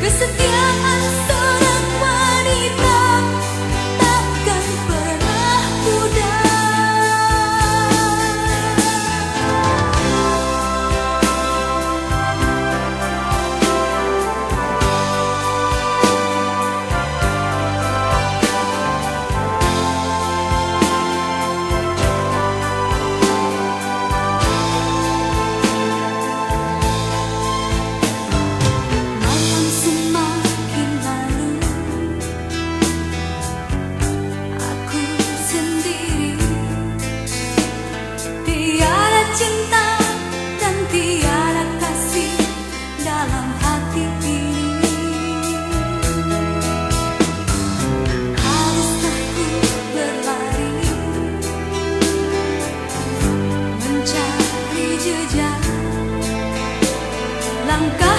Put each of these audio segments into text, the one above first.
kesetiaan rằng ca.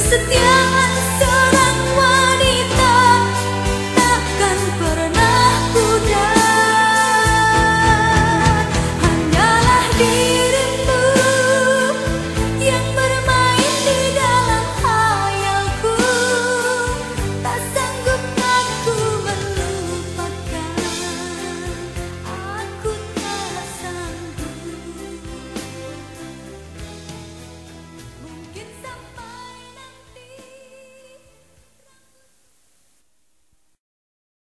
是丢。